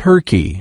turkey.